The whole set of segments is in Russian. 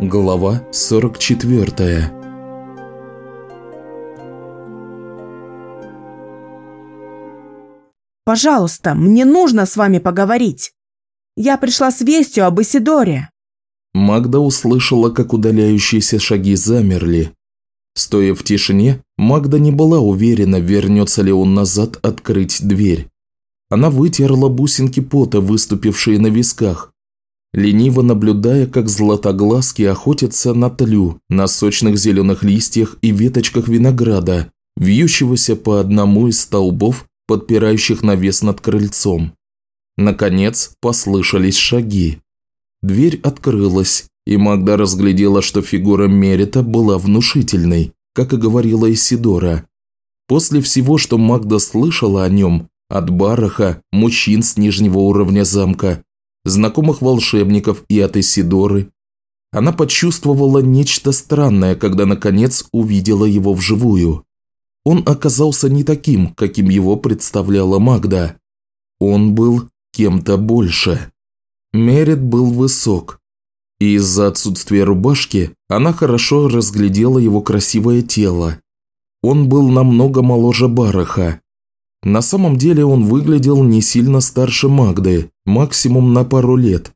Глава 44 «Пожалуйста, мне нужно с вами поговорить. Я пришла с вестью об Исидоре». Магда услышала, как удаляющиеся шаги замерли. Стоя в тишине, Магда не была уверена, вернется ли он назад открыть дверь. Она вытерла бусинки пота, выступившие на висках, лениво наблюдая, как златоглазки охотятся на тлю, на сочных зеленых листьях и веточках винограда, вьющегося по одному из столбов, подпирающих навес над крыльцом. Наконец послышались шаги. Дверь открылась, и Магда разглядела, что фигура Мерита была внушительной, как и говорила Исидора. После всего, что Магда слышала о нем, от бараха, мужчин с нижнего уровня замка, знакомых волшебников и от Исидоры. Она почувствовала нечто странное, когда наконец увидела его вживую. Он оказался не таким, каким его представляла Магда. Он был кем-то больше. Мерит был высок. И из-за отсутствия рубашки она хорошо разглядела его красивое тело. Он был намного моложе Бараха, на самом деле он выглядел не сильно старше Магды, максимум на пару лет.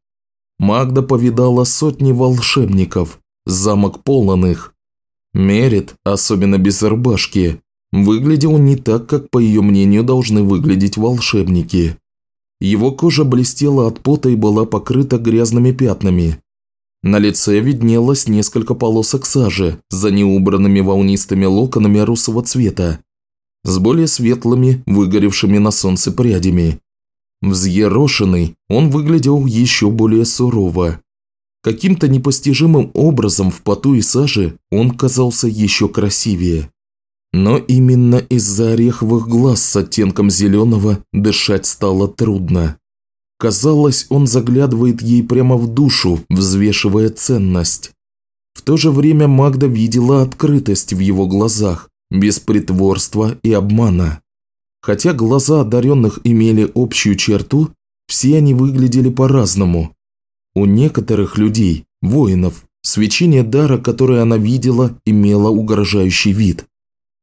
Магда повидала сотни волшебников, замок полон их. Мерит, особенно без рубашки, выглядел не так, как, по ее мнению, должны выглядеть волшебники. Его кожа блестела от пота и была покрыта грязными пятнами. На лице виднелось несколько полосок сажи за неубранными волнистыми локонами русого цвета с более светлыми, выгоревшими на солнце прядями. Взъерошенный, он выглядел еще более сурово. Каким-то непостижимым образом в поту и саже он казался еще красивее. Но именно из-за ореховых глаз с оттенком зеленого дышать стало трудно. Казалось, он заглядывает ей прямо в душу, взвешивая ценность. В то же время Магда видела открытость в его глазах, без притворства и обмана. Хотя глаза одаренных имели общую черту, все они выглядели по-разному. У некоторых людей, воинов, свечение дара, которое она видела, имело угрожающий вид.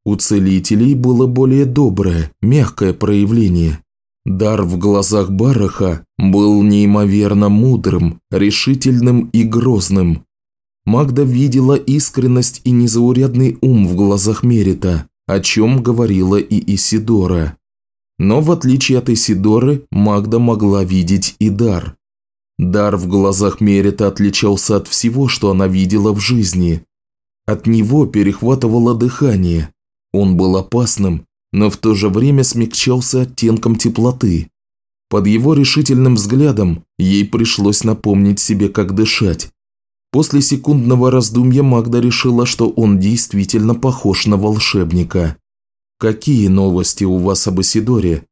У целителей было более доброе, мягкое проявление. Дар в глазах Бараха был неимоверно мудрым, решительным и грозным. Магда видела искренность и незаурядный ум в глазах Мерита, о чем говорила и Исидора. Но в отличие от Исидоры, Магда могла видеть и дар. Дар в глазах Мерита отличался от всего, что она видела в жизни. От него перехватывало дыхание. Он был опасным, но в то же время смягчался оттенком теплоты. Под его решительным взглядом ей пришлось напомнить себе, как дышать. После секундного раздумья Магда решила, что он действительно похож на волшебника. «Какие новости у вас об Исидоре?»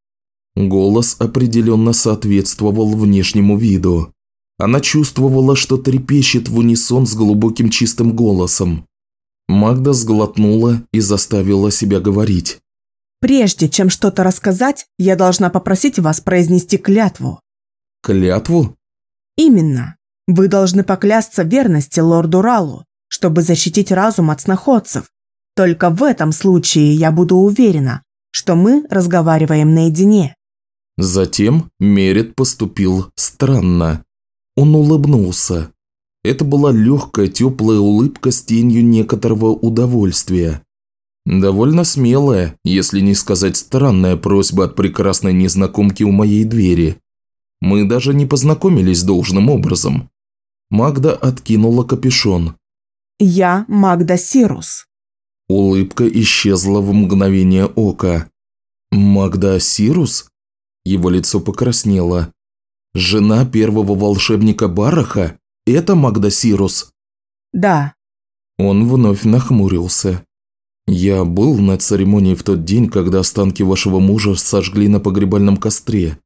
Голос определенно соответствовал внешнему виду. Она чувствовала, что трепещет в унисон с глубоким чистым голосом. Магда сглотнула и заставила себя говорить. «Прежде чем что-то рассказать, я должна попросить вас произнести клятву». «Клятву?» «Именно. Вы должны поклясться верности лорду Ралу, чтобы защитить разум от сноходцев. Только в этом случае я буду уверена, что мы разговариваем наедине». Затем Мерит поступил странно. Он улыбнулся. Это была легкая, теплая улыбка с тенью некоторого удовольствия. Довольно смелая, если не сказать странная просьба от прекрасной незнакомки у моей двери. Мы даже не познакомились должным образом. Магда откинула капюшон. «Я Магда Сирус». Улыбка исчезла в мгновение ока. «Магда Сирус?» Его лицо покраснело. «Жена первого волшебника Бараха? Это Магда Сирус?» «Да». Он вновь нахмурился. «Я был на церемонии в тот день, когда останки вашего мужа сожгли на погребальном костре.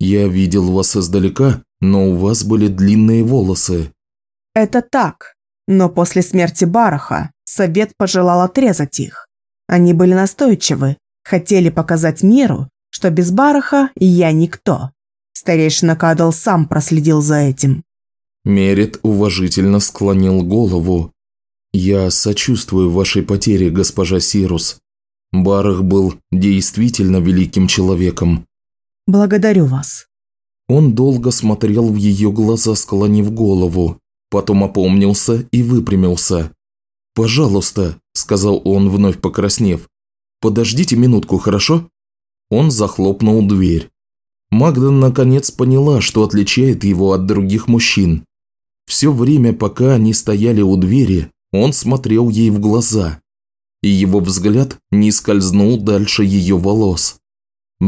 Я видел вас издалека но у вас были длинные волосы». «Это так, но после смерти Бараха совет пожелал отрезать их. Они были настойчивы, хотели показать миру, что без Бараха я никто. Старейшина Кадал сам проследил за этим». Мерит уважительно склонил голову. «Я сочувствую вашей потере, госпожа Сирус. Барах был действительно великим человеком». «Благодарю вас». Он долго смотрел в ее глаза, склонив голову, потом опомнился и выпрямился. «Пожалуйста», – сказал он, вновь покраснев, – «подождите минутку, хорошо?» Он захлопнул дверь. Магда наконец поняла, что отличает его от других мужчин. Все время, пока они стояли у двери, он смотрел ей в глаза, и его взгляд не скользнул дальше ее волос.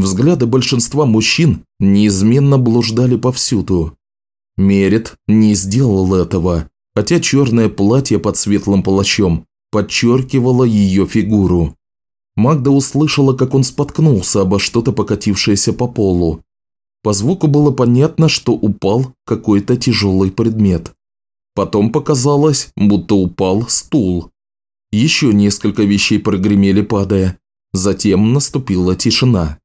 Взгляды большинства мужчин неизменно блуждали повсюду. Мерит не сделал этого, хотя черное платье под светлым плащом подчеркивало ее фигуру. Магда услышала, как он споткнулся обо что-то покатившееся по полу. По звуку было понятно, что упал какой-то тяжелый предмет. Потом показалось, будто упал стул. Еще несколько вещей прогремели, падая. Затем наступила тишина.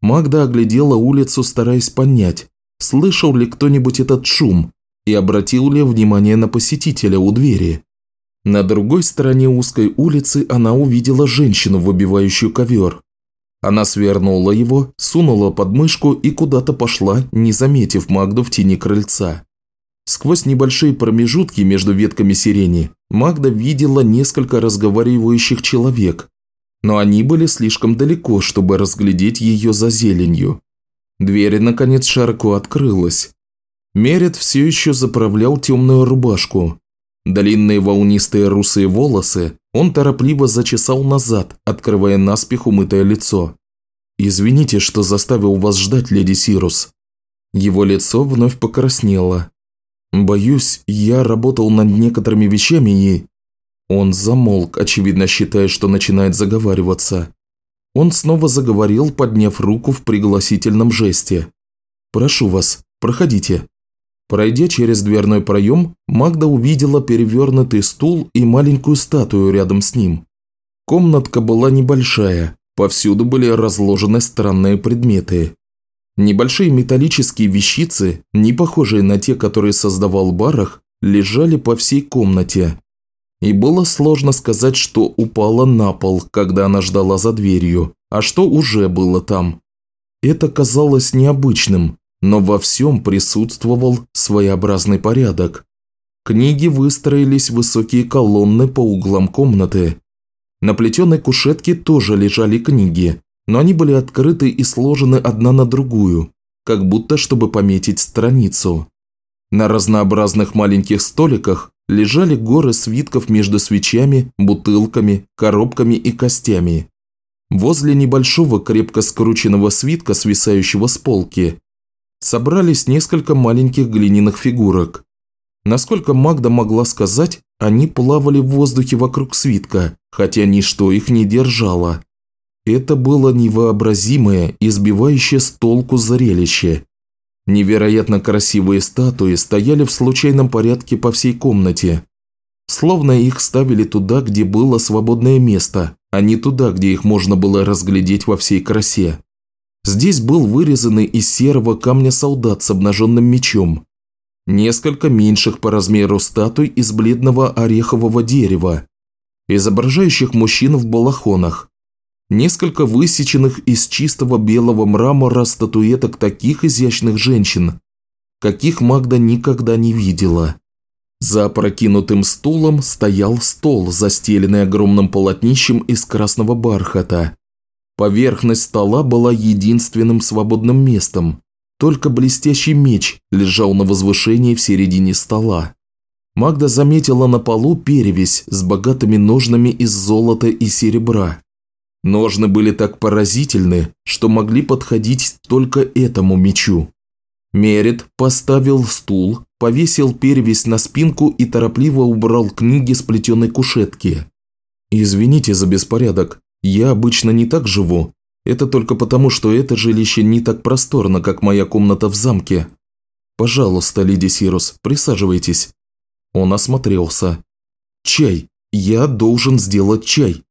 Магда оглядела улицу, стараясь понять, слышал ли кто-нибудь этот шум и обратил ли внимание на посетителя у двери. На другой стороне узкой улицы она увидела женщину, выбивающую ковер. Она свернула его, сунула под мышку и куда-то пошла, не заметив Магду в тени крыльца. Сквозь небольшие промежутки между ветками сирени Магда видела несколько разговаривающих человек, но они были слишком далеко, чтобы разглядеть ее за зеленью. Дверь, наконец, широко открылась. Мерет все еще заправлял темную рубашку, Длинные волнистые русые волосы он торопливо зачесал назад, открывая наспех умытое лицо. «Извините, что заставил вас ждать, леди Сирус». Его лицо вновь покраснело. «Боюсь, я работал над некоторыми вещами и...» Он замолк, очевидно считая, что начинает заговариваться. Он снова заговорил, подняв руку в пригласительном жесте. «Прошу вас, проходите». Пройдя через дверной проем, Магда увидела перевернутый стул и маленькую статую рядом с ним. Комнатка была небольшая, повсюду были разложены странные предметы. Небольшие металлические вещицы, не похожие на те, которые создавал Барах, лежали по всей комнате. И было сложно сказать, что упало на пол, когда она ждала за дверью, а что уже было там. Это казалось необычным, но во всем присутствовал своеобразный порядок. Книги выстроились в высокие колонны по углам комнаты. На плетеной кушетке тоже лежали книги, но они были открыты и сложены одна на другую, как будто чтобы пометить страницу. На разнообразных маленьких столиках лежали горы свитков между свечами, бутылками, коробками и костями. Возле небольшого крепко скрученного свитка, свисающего с полки, собрались несколько маленьких глиняных фигурок. Насколько Магда могла сказать, они плавали в воздухе вокруг свитка, хотя ничто их не держало. Это было невообразимое, избивающее с толку зрелище. Невероятно красивые статуи стояли в случайном порядке по всей комнате. Словно их ставили туда, где было свободное место, а не туда, где их можно было разглядеть во всей красе. Здесь был вырезанный из серого камня солдат с обнаженным мечом. Несколько меньших по размеру статуй из бледного орехового дерева, изображающих мужчин в балахонах. Несколько высеченных из чистого белого мрамора статуэток таких изящных женщин, каких Магда никогда не видела. За опрокинутым стулом стоял стол, застеленный огромным полотнищем из красного бархата. Поверхность стола была единственным свободным местом. Только блестящий меч лежал на возвышении в середине стола. Магда заметила на полу перевязь с богатыми ножнами из золота и серебра. Ножны были так поразительны, что могли подходить только этому мечу. Мерит поставил стул, повесил перевязь на спинку и торопливо убрал книги с плетеной кушетки. «Извините за беспорядок», я обычно не так живу. Это только потому, что это жилище не так просторно, как моя комната в замке. Пожалуйста, леди Сирус, присаживайтесь». Он осмотрелся. «Чай. Я должен сделать чай».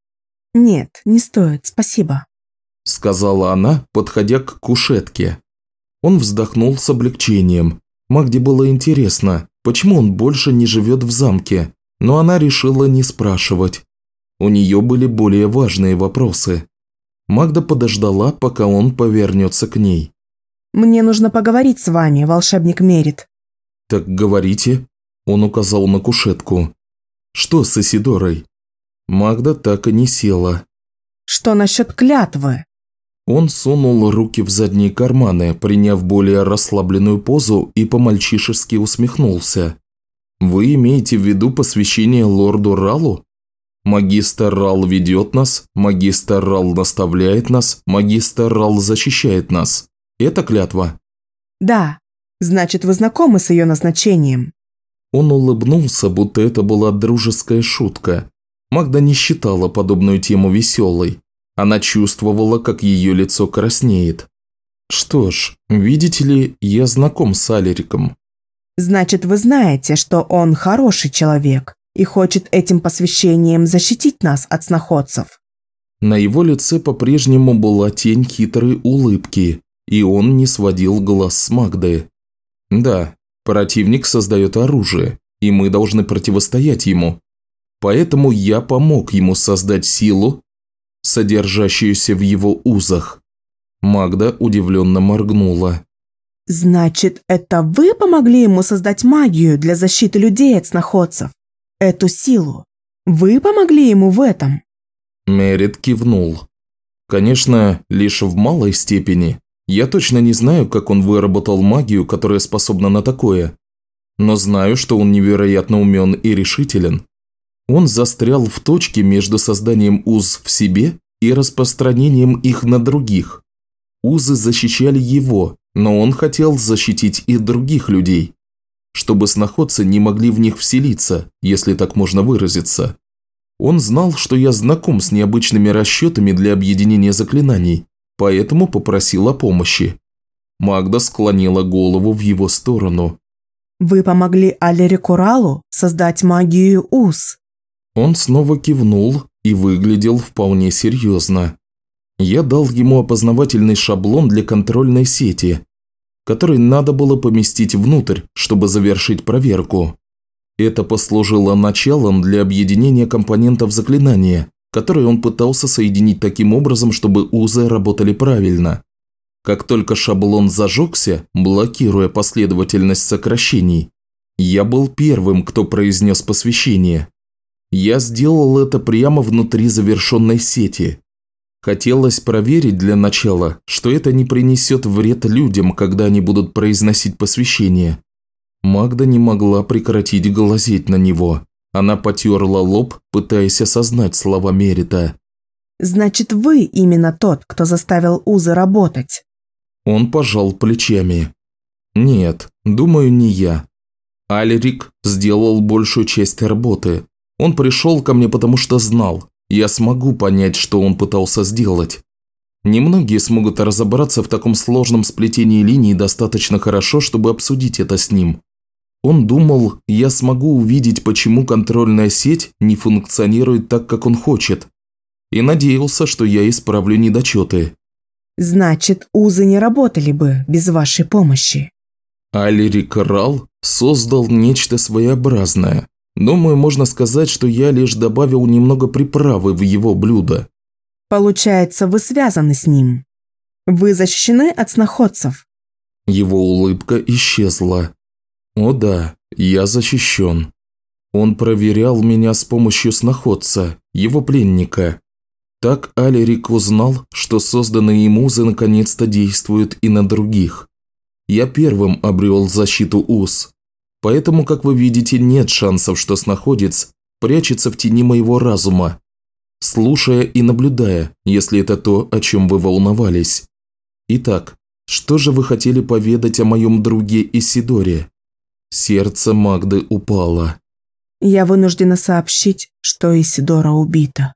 «Нет, не стоит, спасибо», – сказала она, подходя к кушетке. Он вздохнул с облегчением. Магде было интересно, почему он больше не живет в замке, но она решила не спрашивать. У нее были более важные вопросы. Магда подождала, пока он повернется к ней. «Мне нужно поговорить с вами, волшебник Мерит». «Так говорите», – он указал на кушетку. «Что с Исидорой?» Магда так и не села. «Что насчет клятвы?» Он сунул руки в задние карманы, приняв более расслабленную позу и по-мальчишески усмехнулся. «Вы имеете в виду посвящение лорду Ралу? Магистр Рал ведет нас, магистр Рал наставляет нас, магистр Рал защищает нас. Это клятва?» «Да. Значит, вы знакомы с ее назначением?» Он улыбнулся, будто это была дружеская шутка. Магда не считала подобную тему веселой. Она чувствовала, как ее лицо краснеет. «Что ж, видите ли, я знаком с Алериком». «Значит, вы знаете, что он хороший человек и хочет этим посвящением защитить нас от сноходцев». На его лице по-прежнему была тень хитрой улыбки, и он не сводил глаз с Магды. «Да, противник создает оружие, и мы должны противостоять ему. Поэтому я помог ему создать силу, содержащуюся в его узах. Магда удивленно моргнула. «Значит, это вы помогли ему создать магию для защиты людей от сноходцев? Эту силу? Вы помогли ему в этом?» Мерит кивнул. «Конечно, лишь в малой степени. Я точно не знаю, как он выработал магию, которая способна на такое. Но знаю, что он невероятно умен и решителен. Он застрял в точке между созданием уз в себе и распространением их на других. Узы защищали его, но он хотел защитить и других людей, чтобы сноходцы не могли в них вселиться, если так можно выразиться. Он знал, что я знаком с необычными расчетами для объединения заклинаний, поэтому попросил о помощи. Магда склонила голову в его сторону. «Вы помогли Алере Куралу создать магию уз?» Он снова кивнул и выглядел вполне серьезно. Я дал ему опознавательный шаблон для контрольной сети, который надо было поместить внутрь, чтобы завершить проверку. Это послужило началом для объединения компонентов заклинания, которые он пытался соединить таким образом, чтобы узы работали правильно. Как только шаблон зажегся, блокируя последовательность сокращений, я был первым, кто произнес посвящение. Я сделал это прямо внутри завершенной сети. Хотелось проверить для начала, что это не принесет вред людям, когда они будут произносить посвящение. Магда не могла прекратить глазеть на него. Она потерла лоб, пытаясь осознать слова Мерита. «Значит, вы именно тот, кто заставил Узы работать?» Он пожал плечами. «Нет, думаю, не я. Алерик сделал большую часть работы, он пришел ко мне, потому что знал, я смогу понять, что он пытался сделать. Немногие смогут разобраться в таком сложном сплетении линий достаточно хорошо, чтобы обсудить это с ним. Он думал, я смогу увидеть, почему контрольная сеть не функционирует так, как он хочет. И надеялся, что я исправлю недочеты. Значит, узы не работали бы без вашей помощи. Алирик Рал создал нечто своеобразное, Думаю, можно сказать, что я лишь добавил немного приправы в его блюдо. Получается, вы связаны с ним. Вы защищены от сноходцев. Его улыбка исчезла. О да, я защищен. Он проверял меня с помощью сноходца, его пленника. Так Алерик узнал, что созданные им узы наконец-то действуют и на других. Я первым обрел защиту уз, Поэтому, как вы видите, нет шансов, что снаходец прячется в тени моего разума, слушая и наблюдая, если это то, о чем вы волновались. Итак, что же вы хотели поведать о моем друге Исидоре? Сердце Магды упало. Я вынуждена сообщить, что Исидора убита.